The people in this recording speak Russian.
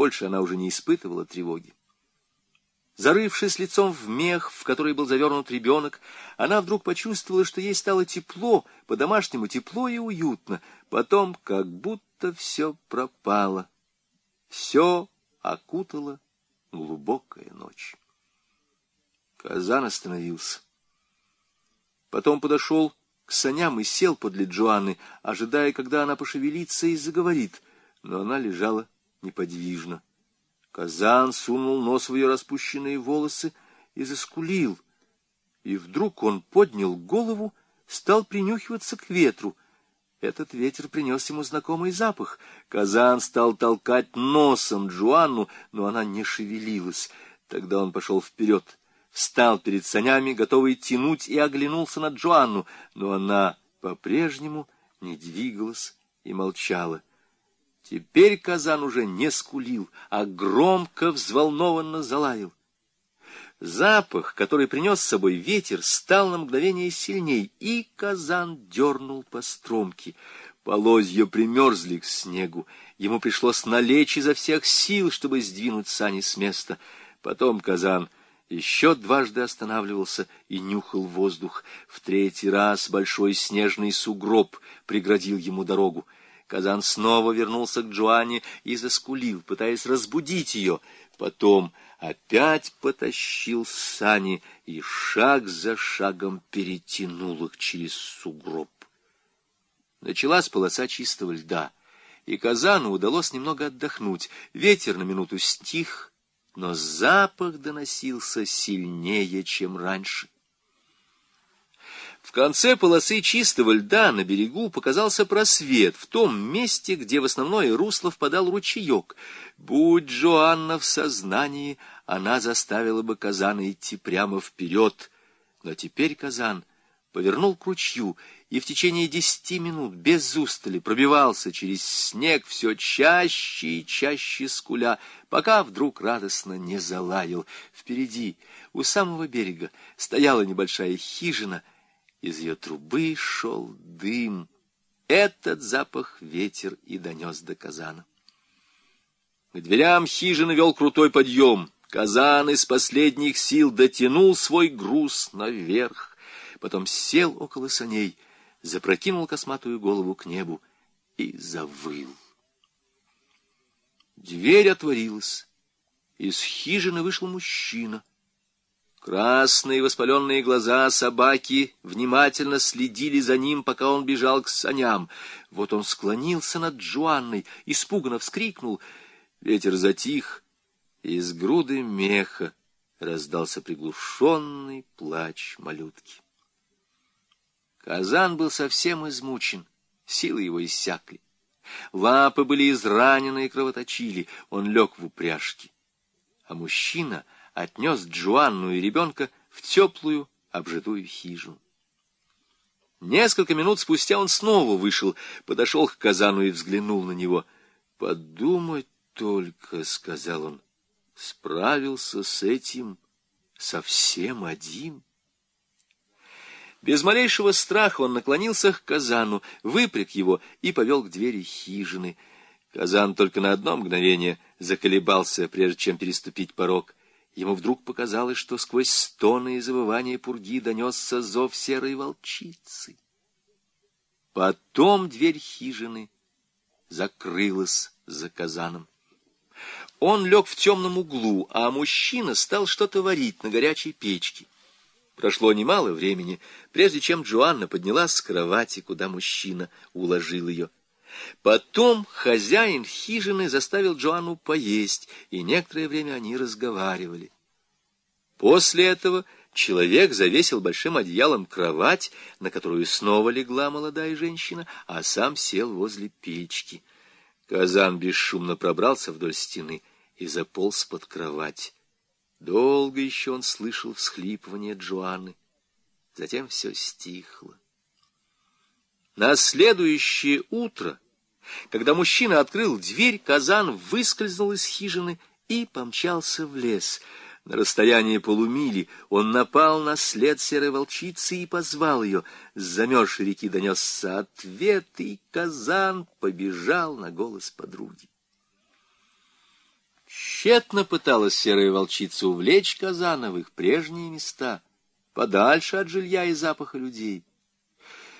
Больше она уже не испытывала тревоги. Зарывшись лицом в мех, в который был завернут ребенок, она вдруг почувствовала, что ей стало тепло, по-домашнему тепло и уютно. Потом как будто все пропало. Все окутала глубокая ночь. Казан остановился. Потом подошел к саням и сел подле Джоанны, ожидая, когда она пошевелится и заговорит, но она лежала неподвижно. Казан сунул нос в ее распущенные волосы и заскулил. И вдруг он поднял голову, стал принюхиваться к ветру. Этот ветер принес ему знакомый запах. Казан стал толкать носом Джоанну, но она не шевелилась. Тогда он пошел вперед, встал перед санями, готовый тянуть, и оглянулся на Джоанну, но она по-прежнему не двигалась и молчала. Теперь казан уже не скулил, а громко, взволнованно залаял. Запах, который принес с собой ветер, стал на мгновение сильней, и казан дернул по стромке. Полозья примерзли к снегу. Ему пришлось налечь изо всех сил, чтобы сдвинуть сани с места. Потом казан еще дважды останавливался и нюхал воздух. В третий раз большой снежный сугроб преградил ему дорогу. Казан снова вернулся к Джоанне и заскулил, пытаясь разбудить ее. Потом опять потащил сани и шаг за шагом перетянул их через сугроб. Началась полоса чистого льда, и Казану удалось немного отдохнуть. Ветер на минуту стих, но запах доносился сильнее, чем раньше. В конце полосы чистого льда на берегу показался просвет в том месте, где в основное русло впадал ручеек. Будь Джоанна в сознании, она заставила бы Казана идти прямо вперед. Но теперь Казан повернул к ручью и в течение десяти минут без устали пробивался через снег все чаще и чаще скуля, пока вдруг радостно не залаял. Впереди, у самого берега, стояла небольшая хижина — из ее трубы шел дым. Этот запах ветер и донес до казана. К дверям хижины вел крутой подъем. Казан из последних сил дотянул свой груз наверх. Потом сел около саней, запрокинул косматую голову к небу и завыл. Дверь отворилась. Из хижины вышел мужчина Красные воспаленные глаза собаки внимательно следили за ним, пока он бежал к саням. Вот он склонился над Джоанной, испуганно вскрикнул. Ветер затих, и из груды меха раздался приглушенный плач малютки. Казан был совсем измучен, силы его иссякли. Лапы были изранены и кровоточили, он лег в упряжке. А мужчина — отнес Джоанну и ребенка в теплую обжитую хижину. Несколько минут спустя он снова вышел, подошел к казану и взглянул на него. «Подумать только», — сказал он, — «справился с этим совсем один». Без малейшего страха он наклонился к казану, выпряг его и повел к двери хижины. Казан только на одно мгновение заколебался, прежде чем переступить порог — Ему вдруг показалось, что сквозь стоны и завывания пурги донесся зов серой волчицы. Потом дверь хижины закрылась за казаном. Он лег в темном углу, а мужчина стал что-то варить на горячей печке. Прошло немало времени, прежде чем Джоанна поднялась с кровати, куда мужчина уложил ее. Потом хозяин хижины заставил Джоанну поесть, и некоторое время они разговаривали. После этого человек завесил большим одеялом кровать, на которую снова легла молодая женщина, а сам сел возле печки. Казан бесшумно пробрался вдоль стены и заполз под кровать. Долго еще он слышал всхлипывание Джоанны. Затем все стихло. На следующее утро, когда мужчина открыл дверь, Казан выскользнул из хижины и помчался в лес. На расстоянии полумили он напал на след серой волчицы и позвал ее. С замерзшей реки донесся ответ, и Казан побежал на голос подруги. Тщетно пыталась серая волчица увлечь Казана в их прежние места, подальше от жилья и запаха людей.